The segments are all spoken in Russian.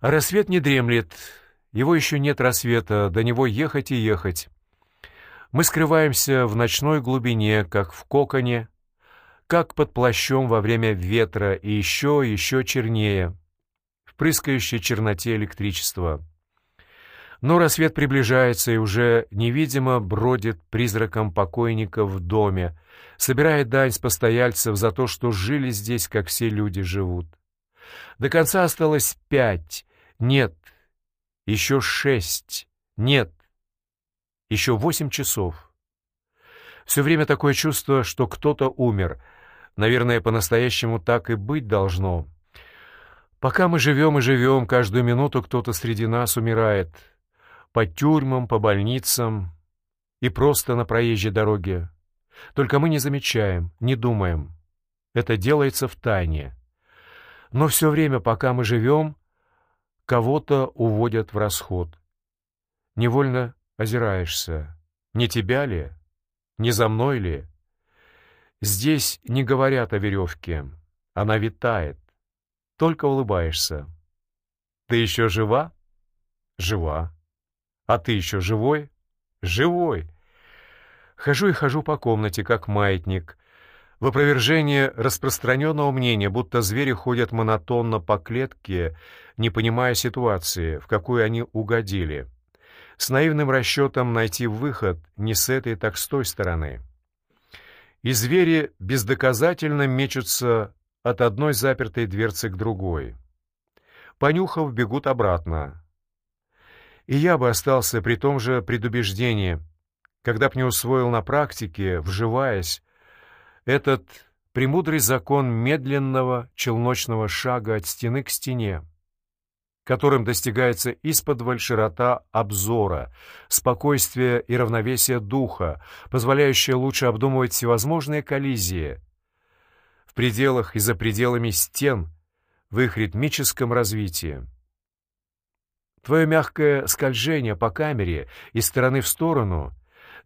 Рассвет не дремлет, его еще нет рассвета, до него ехать и ехать. Мы скрываемся в ночной глубине, как в коконе, как под плащом во время ветра и еще, еще чернее, в прыскающей черноте электричества. Но рассвет приближается и уже невидимо бродит призраком покойника в доме, собирает дань с постояльцев за то, что жили здесь, как все люди живут. До конца осталось пять, нет, еще шесть, нет, еще восемь часов. Все время такое чувство, что кто-то умер. Наверное, по-настоящему так и быть должно. Пока мы живем и живем, каждую минуту кто-то среди нас умирает — по тюрьмам, по больницам и просто на проезжей дороге. Только мы не замечаем, не думаем. Это делается в тайне. Но все время, пока мы живем, кого-то уводят в расход. Невольно озираешься. Не тебя ли? Не за мной ли? Здесь не говорят о веревке. Она витает. Только улыбаешься. Ты еще жива? Жива. А ты еще живой? Живой. Хожу и хожу по комнате, как маятник. В опровержение распространенного мнения, будто звери ходят монотонно по клетке, не понимая ситуации, в какую они угодили. С наивным расчетом найти выход не с этой, так с той стороны. И звери бездоказательно мечутся от одной запертой дверцы к другой. Понюхав, бегут обратно и я бы остался при том же предубеждении, когда б не усвоил на практике, вживаясь, этот премудрый закон медленного челночного шага от стены к стене, которым достигается из-под широта обзора, спокойствие и равновесие духа, позволяющее лучше обдумывать всевозможные коллизии в пределах и за пределами стен в их ритмическом развитии. Твое мягкое скольжение по камере из стороны в сторону,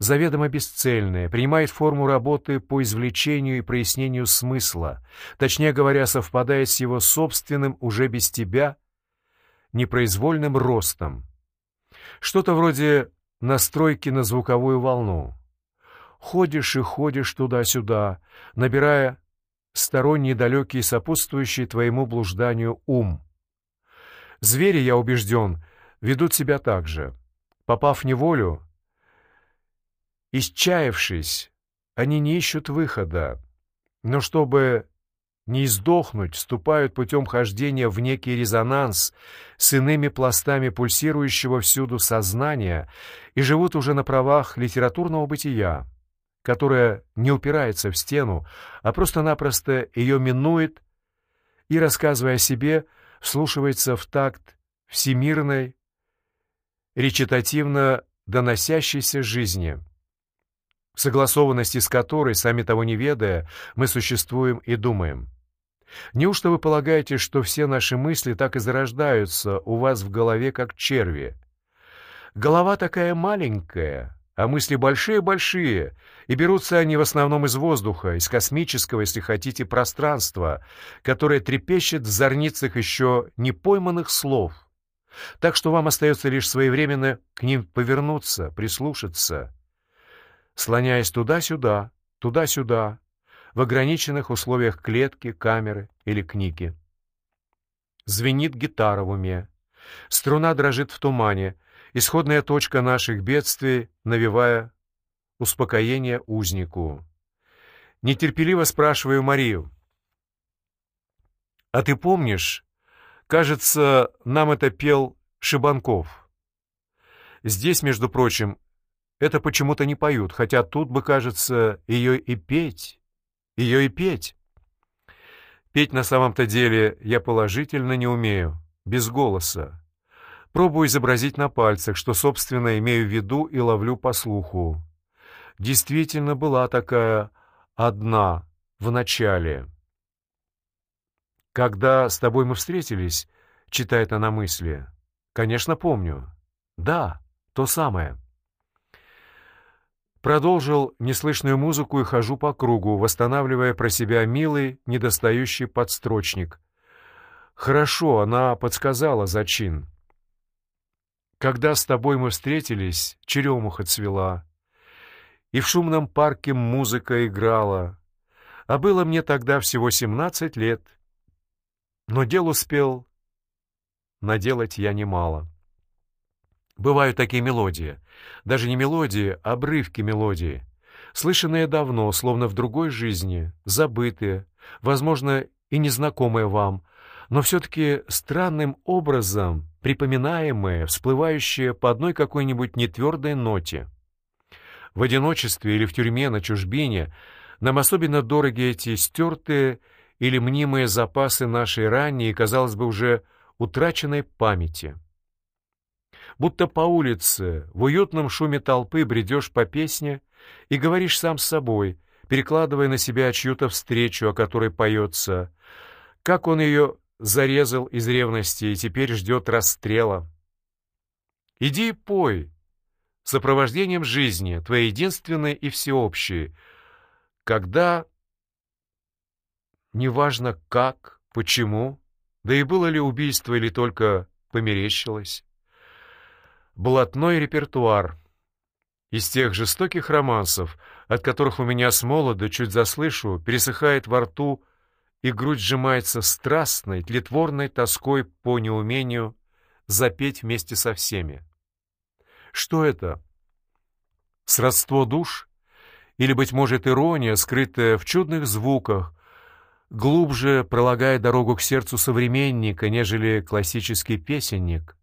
заведомо бесцельное, принимает форму работы по извлечению и прояснению смысла, точнее говоря, совпадает с его собственным уже без тебя непроизвольным ростом. Что-то вроде настройки на звуковую волну. Ходишь и ходишь туда-сюда, набирая сторонний далекий сопутствующий твоему блужданию ум. Звери, я убежден, ведут себя так же. Попав в неволю, исчаявшись, они не ищут выхода, но чтобы не издохнуть, вступают путем хождения в некий резонанс с иными пластами пульсирующего всюду сознания и живут уже на правах литературного бытия, которое не упирается в стену, а просто-напросто ее минует и, рассказывая о себе, вслушивается в такт всемирной речитативно доносящейся жизни, согласованности с которой, сами того не ведая, мы существуем и думаем. Неужто вы полагаете, что все наши мысли так и зарождаются у вас в голове, как черви? Голова такая маленькая, а мысли большие-большие, и берутся они в основном из воздуха, из космического, если хотите, пространства, которое трепещет в зорницах еще не пойманных слов — так что вам остается лишь своевременно к ним повернуться, прислушаться, слоняясь туда-сюда, туда-сюда, в ограниченных условиях клетки, камеры или книги. Звенит гитара в уме, струна дрожит в тумане, исходная точка наших бедствий, навевая успокоение узнику. Нетерпеливо спрашиваю Марию. «А ты помнишь, Кажется, нам это пел Шибанков. Здесь, между прочим, это почему-то не поют, хотя тут бы, кажется, ее и петь, ее и петь. Петь на самом-то деле я положительно не умею, без голоса. Пробую изобразить на пальцах, что, собственно, имею в виду и ловлю по слуху. Действительно была такая одна в начале. «Когда с тобой мы встретились», — читает она мысли. «Конечно, помню. Да, то самое». Продолжил неслышную музыку и хожу по кругу, восстанавливая про себя милый, недостающий подстрочник. Хорошо, она подсказала зачин. Когда с тобой мы встретились, черемуха цвела, и в шумном парке музыка играла, а было мне тогда всего семнадцать лет. Но дел успел наделать я немало. Бывают такие мелодии, даже не мелодии, а обрывки мелодии, слышанные давно, словно в другой жизни, забытые, возможно, и незнакомые вам, но все-таки странным образом припоминаемые, всплывающие по одной какой-нибудь нетвердой ноте. В одиночестве или в тюрьме на чужбине нам особенно дороги эти стертые или мнимые запасы нашей ранней, казалось бы, уже утраченной памяти. Будто по улице, в уютном шуме толпы бредешь по песне и говоришь сам с собой, перекладывая на себя чью-то встречу, о которой поется, как он ее зарезал из ревности и теперь ждет расстрела. Иди и пой, сопровождением жизни, твоей единственной и всеобщей, когда, неважно как, почему, да и было ли убийство или только померещилось, блатной репертуар из тех жестоких романсов, от которых у меня с молода, чуть заслышу, пересыхает во рту и грудь сжимается страстной, тлетворной тоской по неумению запеть вместе со всеми. Что это? Сродство душ? Или, быть может, ирония, скрытая в чудных звуках, глубже пролагая дорогу к сердцу современника, нежели классический песенник?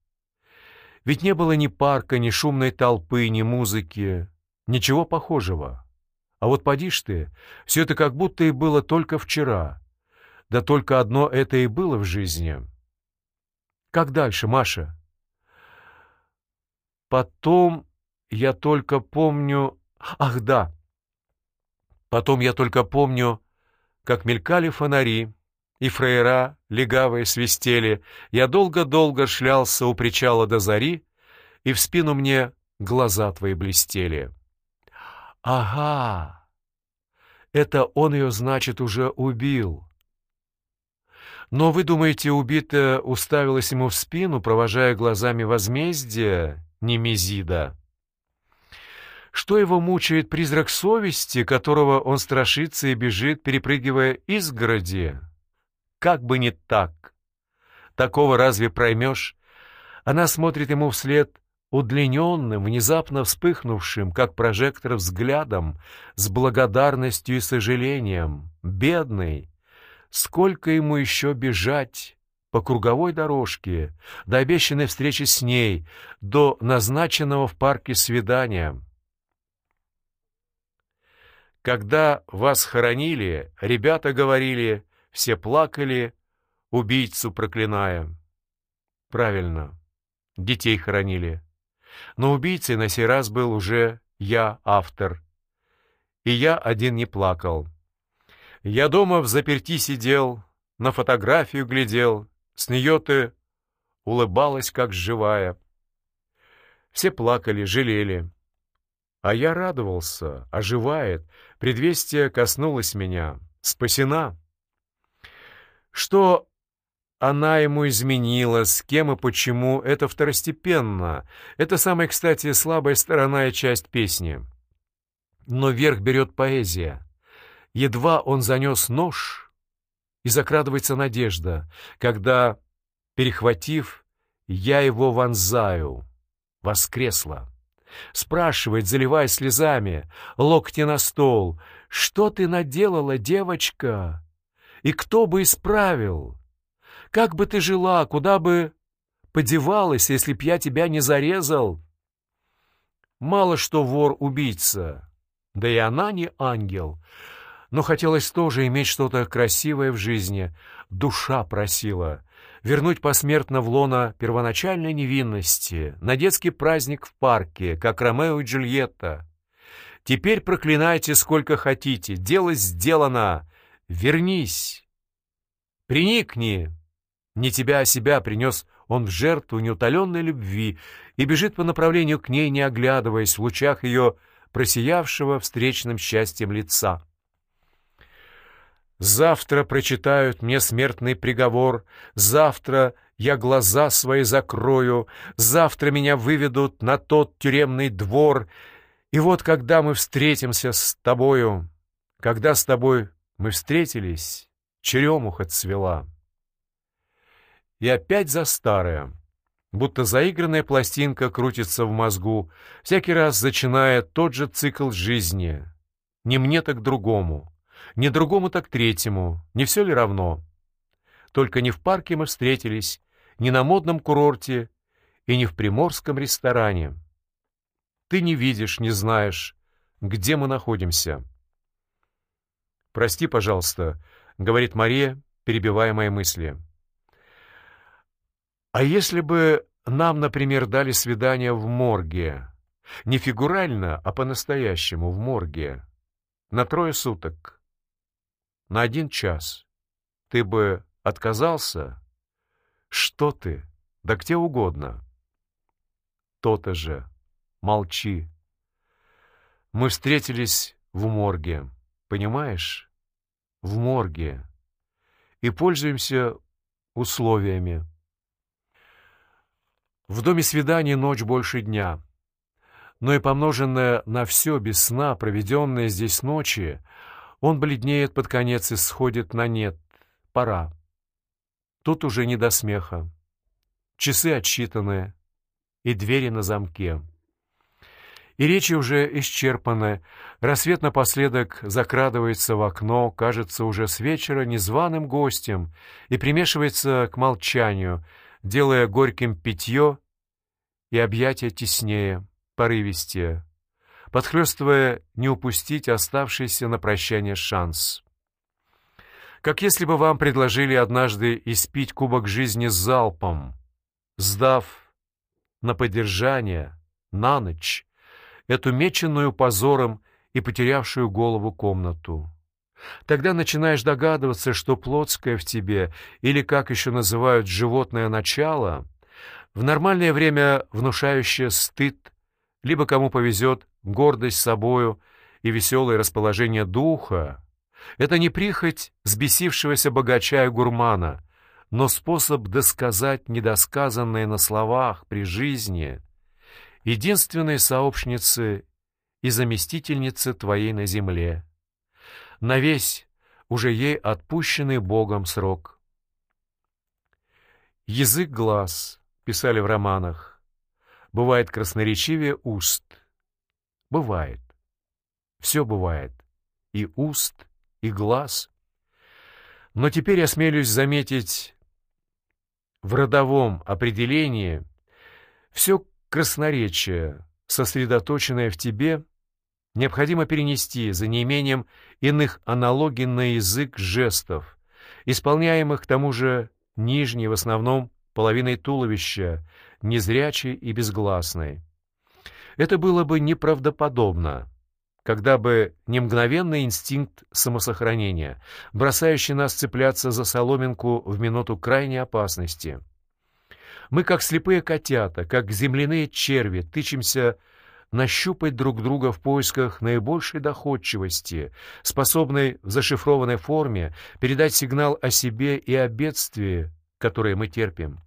Ведь не было ни парка, ни шумной толпы, ни музыки, ничего похожего. А вот поди ж ты, все это как будто и было только вчера — да только одно это и было в жизни. Как дальше, Маша? Потом я только помню... Ах, да! Потом я только помню, как мелькали фонари, и фрейра легавые свистели. Я долго-долго шлялся у причала до зари, и в спину мне глаза твои блестели. Ага! Это он ее, значит, уже убил. Но вы думаете, убитая уставилась ему в спину, провожая глазами возмездие, Немезида? Что его мучает призрак совести, которого он страшится и бежит, перепрыгивая изгороди? Как бы не так. Такого разве проймешь? Она смотрит ему вслед удлиненным, внезапно вспыхнувшим, как прожектор, взглядом, с благодарностью и сожалением. Бедный, Сколько ему еще бежать по круговой дорожке, до обещанной встречи с ней, до назначенного в парке свидания? Когда вас хоронили, ребята говорили, все плакали, убийцу проклиная. Правильно, детей хоронили. Но убийцей на сей раз был уже я, автор. И я один не плакал. Я дома в заперти сидел, на фотографию глядел, с нее ты улыбалась, как живая. Все плакали, жалели. А я радовался, оживает, предвестие коснулось меня, спасена. Что она ему изменила, с кем и почему, это второстепенно. Это самая, кстати, слабая сторона и часть песни. Но верх берет поэзия. Едва он занес нож, и закрадывается надежда, когда, перехватив, я его вонзаю, воскресла. Спрашивает, заливая слезами, локти на стол, «Что ты наделала, девочка? И кто бы исправил? Как бы ты жила, куда бы подевалась, если б я тебя не зарезал?» Мало что вор-убийца, да и она не ангел — но хотелось тоже иметь что-то красивое в жизни. Душа просила вернуть посмертно в лона первоначальной невинности, на детский праздник в парке, как Ромео и Джульетта. Теперь проклинайте сколько хотите, дело сделано. Вернись, приникни. Не тебя, а себя принес он в жертву неутоленной любви и бежит по направлению к ней, не оглядываясь в лучах ее просиявшего встречным счастьем лица. Завтра прочитают мне смертный приговор, завтра я глаза свои закрою, завтра меня выведут на тот тюремный двор, и вот когда мы встретимся с тобою, когда с тобой мы встретились, черемуха цвела. И опять за старое, будто заигранная пластинка крутится в мозгу, всякий раз зачиная тот же цикл жизни. Не мне так другому, не другому так третьему, не все ли равно? Только не в парке мы встретились, не на модном курорте и не в приморском ресторане. Ты не видишь, не знаешь, где мы находимся. «Прости, пожалуйста», — говорит Мария, перебивая мои мысли. «А если бы нам, например, дали свидание в морге? Не фигурально, а по-настоящему, в морге. На трое суток. На один час. Ты бы отказался? Что ты? Да где угодно. То-то же. Молчи. Мы встретились в морге. Понимаешь? В морге и пользуемся условиями. В доме свидания ночь больше дня, но и помноженная на все без сна, проведенные здесь ночи, он бледнеет под конец и сходит на нет. Пора. Тут уже не до смеха. Часы отсчитаны, и двери на замке. И речи уже исчерпаны. Рассвет напоследок закрадывается в окно, кажется уже с вечера незваным гостем и примешивается к молчанию, делая горьким питье и объятия теснее, порывистее, подхлестывая не упустить оставшийся на прощание шанс. Как если бы вам предложили однажды испить кубок жизни залпом, сдав на поддержание, на ночь, эту меченную позором и потерявшую голову комнату. Тогда начинаешь догадываться, что плотское в тебе, или, как еще называют, животное начало, в нормальное время внушающее стыд, либо кому повезет гордость собою и веселое расположение духа, это не прихоть взбесившегося богача и гурмана, но способ досказать недосказанное на словах при жизни, единственной сообщницы и заместительницы твоей на земле, на весь уже ей отпущенный Богом срок. Язык глаз, писали в романах, бывает красноречивее уст. Бывает. Все бывает. И уст, и глаз. Но теперь осмелюсь заметить в родовом определении все красноречие, сосредоточенное в тебе, необходимо перенести за неимением иных аналогий на язык жестов, исполняемых к тому же нижней, в основном, половиной туловища, незрячей и безгласной. Это было бы неправдоподобно, когда бы не мгновенный инстинкт самосохранения, бросающий нас цепляться за соломинку в минуту крайней опасности — мы, как слепые котята, как земляные черви, тычемся нащупать друг друга в поисках наибольшей доходчивости, способной в зашифрованной форме передать сигнал о себе и о бедствии, которое мы терпим.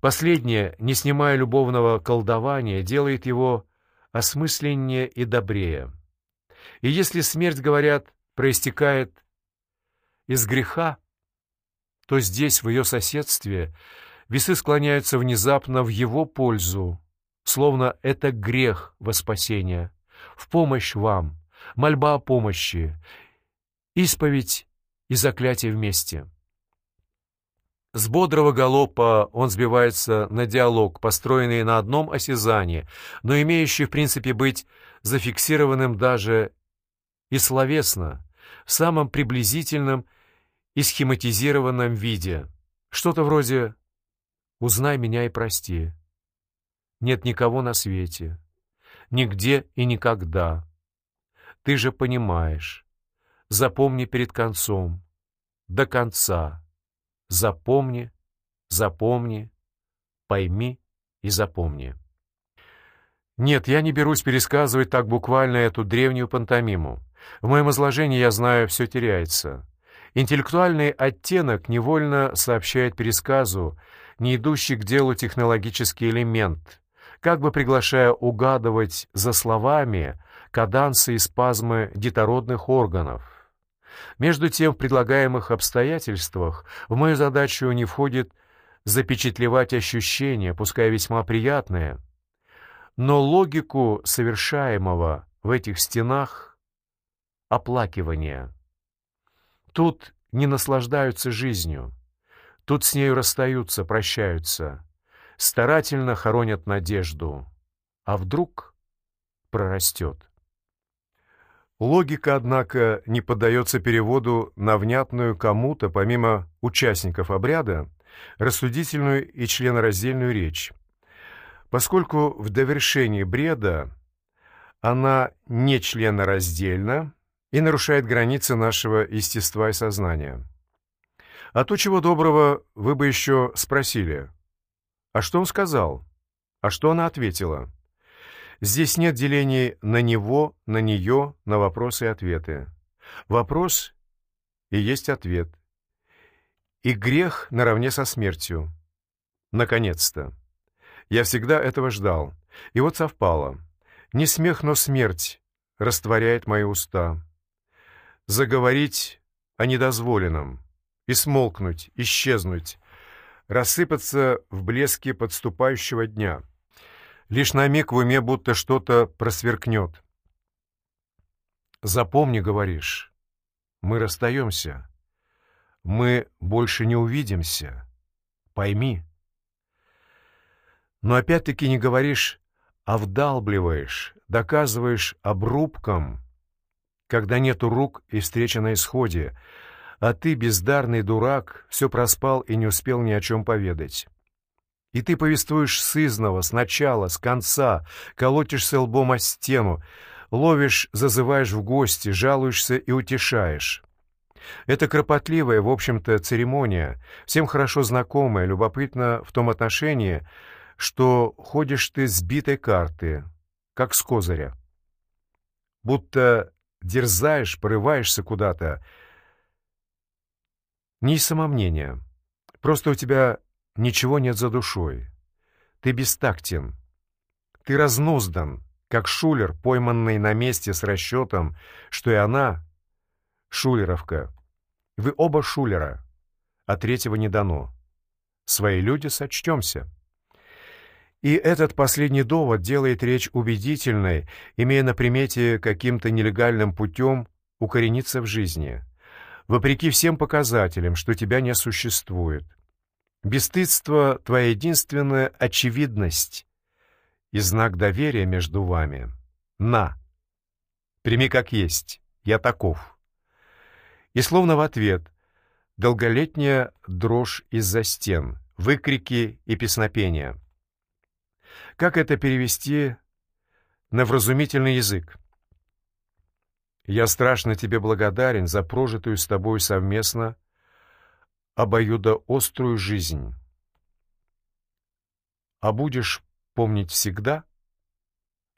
Последнее, не снимая любовного колдования, делает его осмысленнее и добрее. И если смерть, говорят, проистекает из греха, то здесь, в ее соседстве, весы склоняются внезапно в его пользу, словно это грех во спасение, в помощь вам, мольба о помощи, исповедь и заклятие вместе. С бодрого галопа он сбивается на диалог, построенный на одном осязании, но имеющий в принципе быть зафиксированным даже и словесно, в самом приблизительном и схематизированном виде. Что-то вроде Узнай меня и прости. Нет никого на свете, нигде и никогда. Ты же понимаешь. Запомни перед концом, до конца. Запомни, запомни, пойми и запомни. Нет, я не берусь пересказывать так буквально эту древнюю пантомиму. В моем изложении, я знаю, все теряется. Интеллектуальный оттенок невольно сообщает пересказу, не идущий к делу технологический элемент, как бы приглашая угадывать за словами кадансы и спазмы детородных органов. Между тем, в предлагаемых обстоятельствах в мою задачу не входит запечатлевать ощущения, пускай весьма приятные, но логику совершаемого в этих стенах оплакивания. Тут не наслаждаются жизнью, тут с нею расстаются, прощаются, старательно хоронят надежду. А вдруг прорастет? Логика, однако, не поддается переводу на внятную кому-то, помимо участников обряда, рассудительную и членораздельную речь, поскольку в довершении бреда она не членораздельна и нарушает границы нашего естества и сознания. А то, чего доброго, вы бы еще спросили, а что он сказал? А что она ответила? Здесь нет делений на него, на нее, на вопросы и ответы. Вопрос и есть ответ. И грех наравне со смертью. Наконец-то. Я всегда этого ждал. И вот совпало. Не смех, но смерть растворяет мои уста. Заговорить о недозволенном. И смолкнуть, исчезнуть, рассыпаться в блеске подступающего дня. Лишь на миг в уме будто что-то просверкнет. «Запомни, — говоришь, — мы расстаемся. Мы больше не увидимся. Пойми». Но опять-таки не говоришь, а вдалбливаешь, доказываешь обрубком, когда нету рук и встреча на исходе, а ты, бездарный дурак, все проспал и не успел ни о чем поведать. И ты повествуешь сызново, сначала, с конца, колотишься лбом о стену, ловишь, зазываешь в гости, жалуешься и утешаешь. Это кропотливая, в общем-то, церемония, всем хорошо знакомая, любопытна в том отношении, что ходишь ты с битой карты, как с козыря. Будто дерзаешь, порываешься куда-то, не из самомнения. Просто у тебя ничего нет за душой. Ты бестактен. Ты разнуздан, как шулер, пойманный на месте с расчетом, что и она — шулеровка. Вы оба шулера, а третьего не дано. Свои люди сочтемся. И этот последний довод делает речь убедительной, имея на примете каким-то нелегальным путем укорениться в жизни — вопреки всем показателям, что тебя не существует. Бесстыдство — твоя единственная очевидность и знак доверия между вами. На! Прими как есть, я таков. И словно в ответ долголетняя дрожь из-за стен, выкрики и песнопения. Как это перевести на вразумительный язык? Я страшно тебе благодарен за прожитую с тобой совместно обоюдоострую жизнь. А будешь помнить всегда?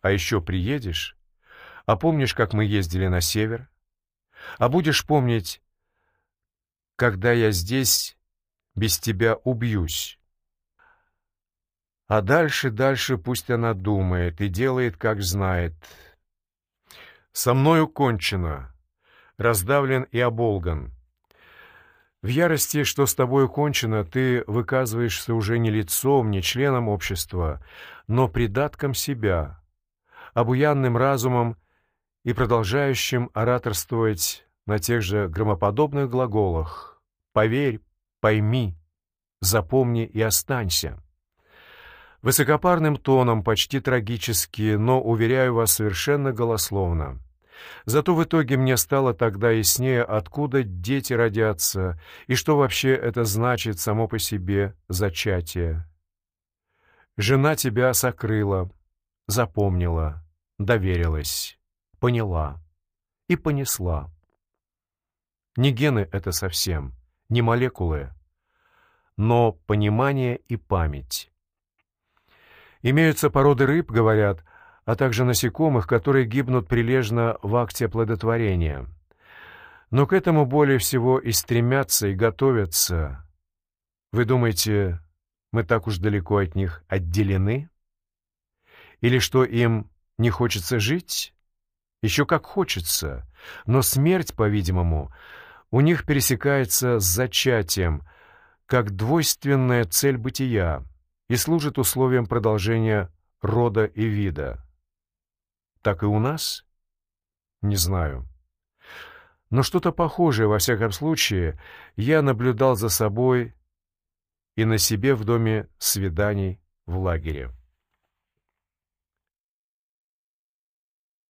А еще приедешь? А помнишь, как мы ездили на север? А будешь помнить, когда я здесь без тебя убьюсь? А дальше, дальше пусть она думает и делает, как знает — со мною кончено, раздавлен и оболган. В ярости, что с тобой кончено, ты выказываешься уже не лицом, не членом общества, но придатком себя, обуянным разумом и продолжающим ораторствовать на тех же громоподобных глаголах «поверь», «пойми», «запомни» и «останься». Высокопарным тоном, почти трагически, но, уверяю вас, совершенно голословно. Зато в итоге мне стало тогда яснее, откуда дети родятся и что вообще это значит само по себе зачатие. Жена тебя сокрыла, запомнила, доверилась, поняла и понесла. Не гены это совсем, не молекулы, но понимание и память. Имеются породы рыб, говорят, а также насекомых, которые гибнут прилежно в акте оплодотворения. Но к этому более всего и стремятся, и готовятся. Вы думаете, мы так уж далеко от них отделены? Или что им не хочется жить? Еще как хочется, но смерть, по-видимому, у них пересекается с зачатием, как двойственная цель бытия, и служит условием продолжения рода и вида. Так и у нас? Не знаю. Но что-то похожее, во всяком случае, я наблюдал за собой и на себе в доме свиданий в лагере.